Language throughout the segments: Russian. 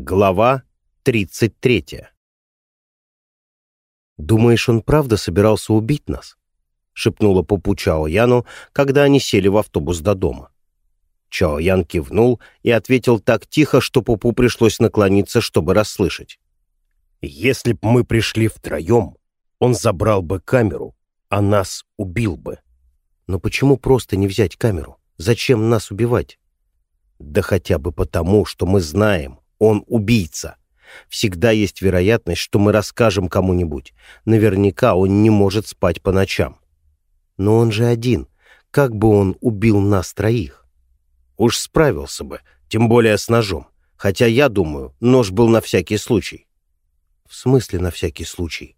Глава 33 «Думаешь, он правда собирался убить нас?» — шепнула Пупу Чао Яну, когда они сели в автобус до дома. Чао Ян кивнул и ответил так тихо, что Пупу пришлось наклониться, чтобы расслышать. «Если б мы пришли втроем, он забрал бы камеру, а нас убил бы». «Но почему просто не взять камеру? Зачем нас убивать?» «Да хотя бы потому, что мы знаем, он убийца. Всегда есть вероятность, что мы расскажем кому-нибудь. Наверняка он не может спать по ночам. Но он же один. Как бы он убил нас троих? Уж справился бы, тем более с ножом. Хотя я думаю, нож был на всякий случай. В смысле на всякий случай?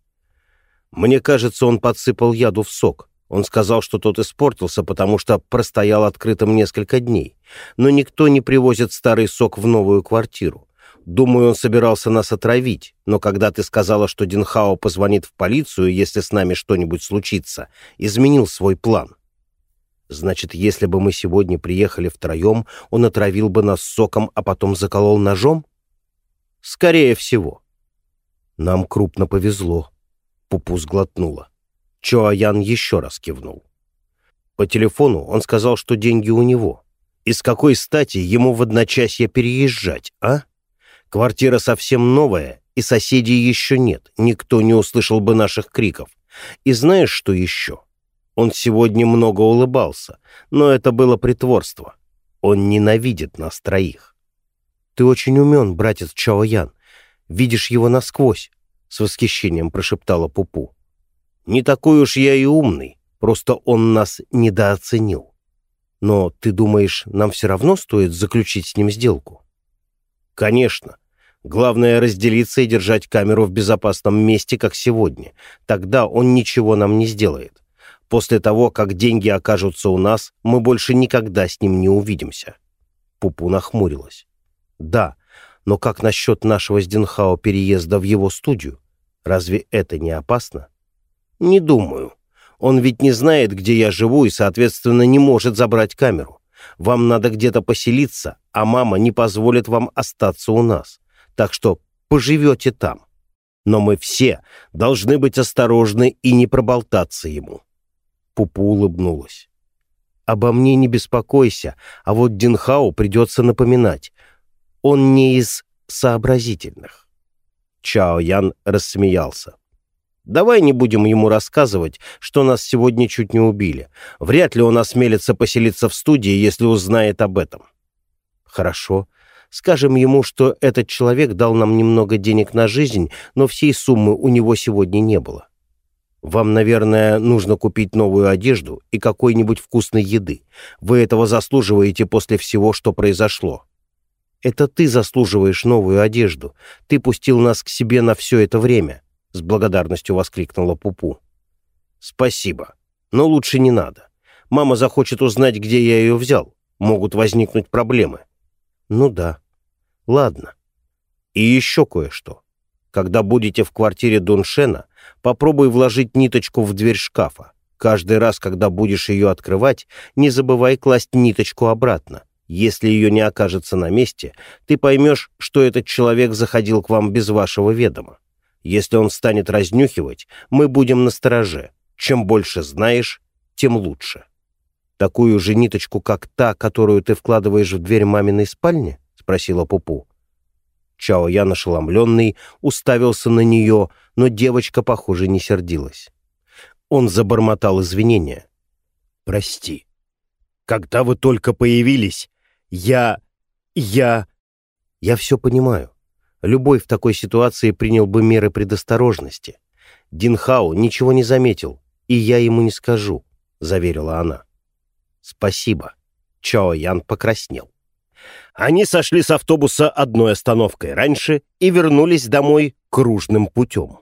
Мне кажется, он подсыпал яду в сок. Он сказал, что тот испортился, потому что простоял открытым несколько дней. Но никто не привозит старый сок в новую квартиру. Думаю, он собирался нас отравить, но когда ты сказала, что Динхао позвонит в полицию, если с нами что-нибудь случится, изменил свой план. Значит, если бы мы сегодня приехали втроем, он отравил бы нас соком, а потом заколол ножом? Скорее всего. Нам крупно повезло. Пупу сглотнула. Чоаян еще раз кивнул. По телефону он сказал, что деньги у него. И с какой стати ему в одночасье переезжать, а? Квартира совсем новая, и соседей еще нет. Никто не услышал бы наших криков. И знаешь, что еще? Он сегодня много улыбался, но это было притворство. Он ненавидит нас троих. «Ты очень умен, братец Чао Ян. Видишь его насквозь», — с восхищением прошептала Пупу. «Не такой уж я и умный, просто он нас недооценил». «Но ты думаешь, нам все равно стоит заключить с ним сделку?» «Конечно. Главное — разделиться и держать камеру в безопасном месте, как сегодня. Тогда он ничего нам не сделает. После того, как деньги окажутся у нас, мы больше никогда с ним не увидимся». Пупу нахмурилась. «Да, но как насчет нашего с Динхао переезда в его студию? Разве это не опасно?» «Не думаю. Он ведь не знает, где я живу, и, соответственно, не может забрать камеру. Вам надо где-то поселиться, а мама не позволит вам остаться у нас так что поживете там. Но мы все должны быть осторожны и не проболтаться ему». Пупу улыбнулась. «Обо мне не беспокойся, а вот Динхау придется напоминать. Он не из сообразительных». Чао Ян рассмеялся. «Давай не будем ему рассказывать, что нас сегодня чуть не убили. Вряд ли он осмелится поселиться в студии, если узнает об этом». «Хорошо. Скажем ему, что этот человек дал нам немного денег на жизнь, но всей суммы у него сегодня не было. Вам, наверное, нужно купить новую одежду и какой-нибудь вкусной еды. Вы этого заслуживаете после всего, что произошло. Это ты заслуживаешь новую одежду. Ты пустил нас к себе на все это время, — с благодарностью воскликнула Пупу. Спасибо, но лучше не надо. Мама захочет узнать, где я ее взял. Могут возникнуть проблемы. Ну да. Ладно. И еще кое-что. Когда будете в квартире Дуншена, попробуй вложить ниточку в дверь шкафа. Каждый раз, когда будешь ее открывать, не забывай класть ниточку обратно. Если ее не окажется на месте, ты поймешь, что этот человек заходил к вам без вашего ведома. Если он станет разнюхивать, мы будем на стороже. Чем больше знаешь, тем лучше. Такую же ниточку, как та, которую ты вкладываешь в дверь маминой спальни? — спросила Пупу. Чао Ян, ошеломленный, уставился на нее, но девочка, похоже, не сердилась. Он забормотал извинения. «Прости. Когда вы только появились, я... я...» «Я все понимаю. Любой в такой ситуации принял бы меры предосторожности. Динхау ничего не заметил, и я ему не скажу», — заверила она. «Спасибо». Чао Ян покраснел. Они сошли с автобуса одной остановкой раньше и вернулись домой кружным путем.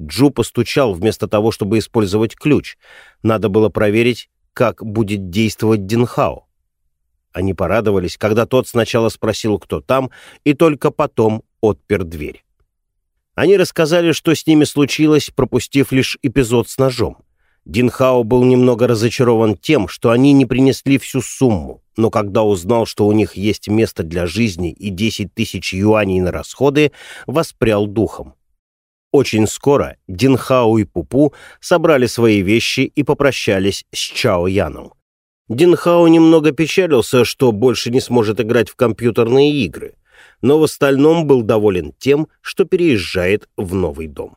Джу постучал вместо того, чтобы использовать ключ. Надо было проверить, как будет действовать Динхао. Они порадовались, когда тот сначала спросил, кто там, и только потом отпер дверь. Они рассказали, что с ними случилось, пропустив лишь эпизод с ножом. Динхао был немного разочарован тем, что они не принесли всю сумму, но когда узнал, что у них есть место для жизни и 10 тысяч юаней на расходы, воспрял духом. Очень скоро Динхао и Пупу собрали свои вещи и попрощались с Чао Яном. Динхао немного печалился, что больше не сможет играть в компьютерные игры, но в остальном был доволен тем, что переезжает в новый дом.